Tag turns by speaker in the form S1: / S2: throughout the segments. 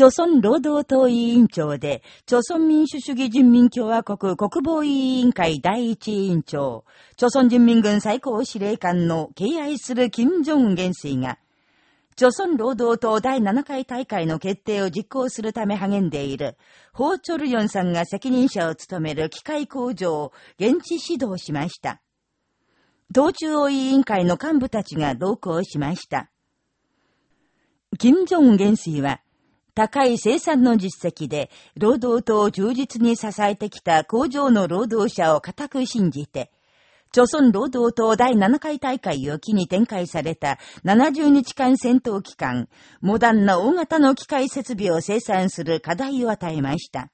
S1: 朝鮮労働党委員長で、朝鮮民主主義人民共和国国防委員会第一委員長、朝鮮人民軍最高司令官の敬愛する金正恩元帥が、朝鮮労働党第7回大会の決定を実行するため励んでいる、ホーチョルヨンさんが責任者を務める機械工場を現地指導しました。党中央委員会の幹部たちが同行しました。金正恩元帥は、高い生産の実績で、労働党を充実に支えてきた工場の労働者を固く信じて、朝鮮労働党第7回大会を機に展開された70日間戦闘期間、モダンな大型の機械設備を生産する課題を与えました。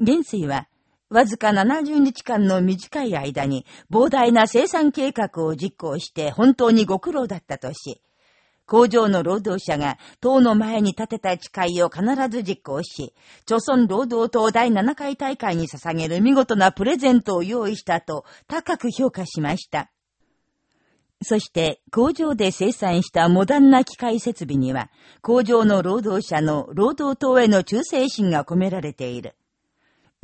S1: 元帥は、わずか70日間の短い間に膨大な生産計画を実行して本当にご苦労だったとし、工場の労働者が党の前に立てた誓いを必ず実行し、朝鮮労働党第7回大会に捧げる見事なプレゼントを用意したと高く評価しました。そして、工場で生産したモダンな機械設備には、工場の労働者の労働党への忠誠心が込められている。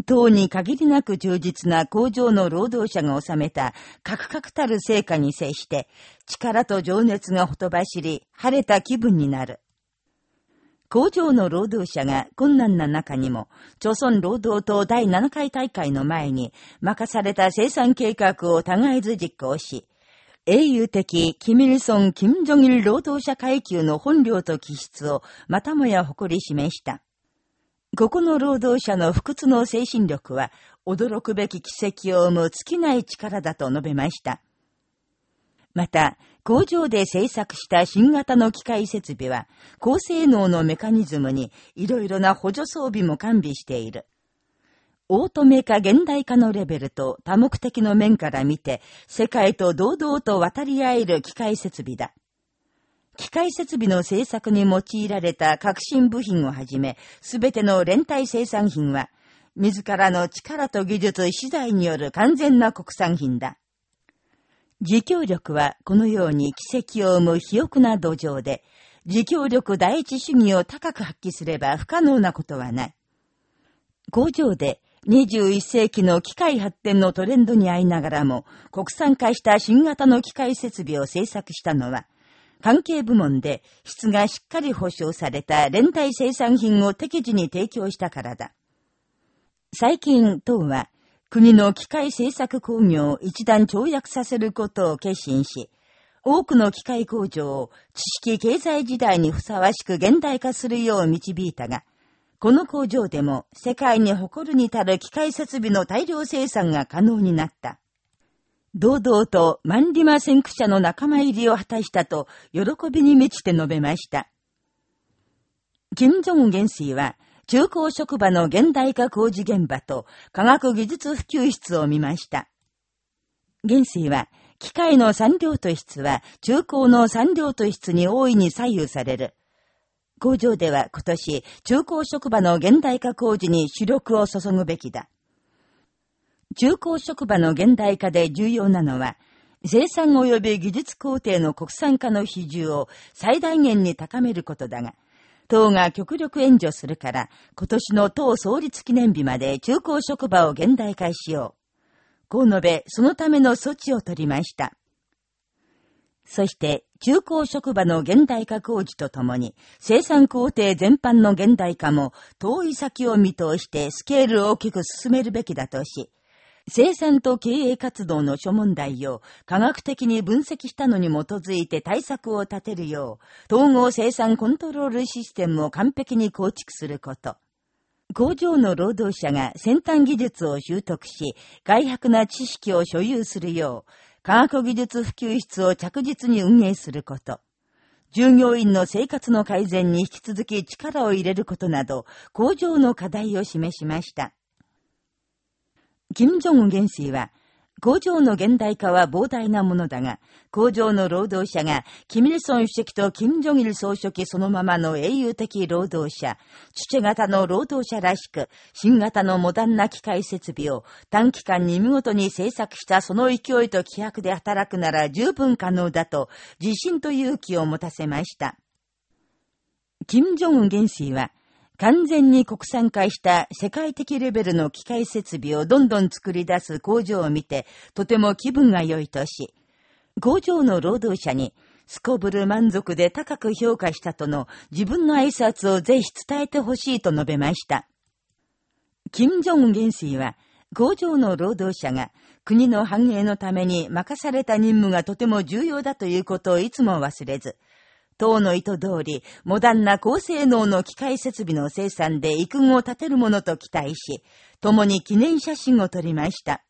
S1: 党に限りなく充実な工場の労働者が収めた、カクカクたる成果に接して、力と情熱がほとばしり、晴れた気分になる。工場の労働者が困難な中にも、朝鮮労働党第7回大会の前に、任された生産計画を互いず実行し、英雄的、キミルソン・キム・ジョギル労働者階級の本領と気質をまたもや誇り示した。ここの労働者の不屈の精神力は、驚くべき奇跡を生む尽きない力だと述べました。また、工場で製作した新型の機械設備は、高性能のメカニズムにいろいろな補助装備も完備している。オートメ化現代化のレベルと多目的の面から見て、世界と堂々と渡り合える機械設備だ。機械設備の製作に用いられた革新部品をはじめ、すべての連帯生産品は、自らの力と技術、資材による完全な国産品だ。自強力はこのように奇跡を生む肥沃な土壌で、自強力第一主義を高く発揮すれば不可能なことはない。工場で21世紀の機械発展のトレンドに合いながらも、国産化した新型の機械設備を製作したのは、関係部門で質がしっかり保障された連帯生産品を適時に提供したからだ。最近、党は、国の機械製作工業を一段跳躍させることを決心し、多くの機械工場を知識経済時代にふさわしく現代化するよう導いたが、この工場でも世界に誇るに足る機械設備の大量生産が可能になった。堂々とマンリマ先駆者の仲間入りを果たしたと喜びに満ちて述べました。金正恩元帥は、中高職場の現代化工事現場と科学技術普及室を見ました。元帥は、機械の産業と質は中高の産業と質に大いに左右される。工場では今年、中高職場の現代化工事に主力を注ぐべきだ。中高職場の現代化で重要なのは、生産及び技術工程の国産化の比重を最大限に高めることだが、党が極力援助するから、今年の党創立記念日まで中高職場を現代化しよう。こう述べ、そのための措置を取りました。そして、中高職場の現代化工事とともに、生産工程全般の現代化も遠い先を見通してスケールを大きく進めるべきだとし、生産と経営活動の諸問題を科学的に分析したのに基づいて対策を立てるよう、統合生産コントロールシステムを完璧に構築すること。工場の労働者が先端技術を習得し、外泊な知識を所有するよう、科学技術普及室を着実に運営すること。従業員の生活の改善に引き続き力を入れることなど、工場の課題を示しました。金正恩元帥は、工場の現代化は膨大なものだが、工場の労働者が、キミルソン主席と金正日総書記そのままの英雄的労働者、父型の労働者らしく、新型のモダンな機械設備を短期間に見事に製作したその勢いと気迫で働くなら十分可能だと、自信と勇気を持たせました。金正恩元帥は、完全に国産化した世界的レベルの機械設備をどんどん作り出す工場を見て、とても気分が良いとし、工場の労働者に、すこぶる満足で高く評価したとの自分の挨拶をぜひ伝えてほしいと述べました。金正恩元帥は、工場の労働者が国の繁栄のために任された任務がとても重要だということをいつも忘れず、党の意図通り、モダンな高性能の機械設備の生産で育具を立てるものと期待し、共に記念写真を撮りました。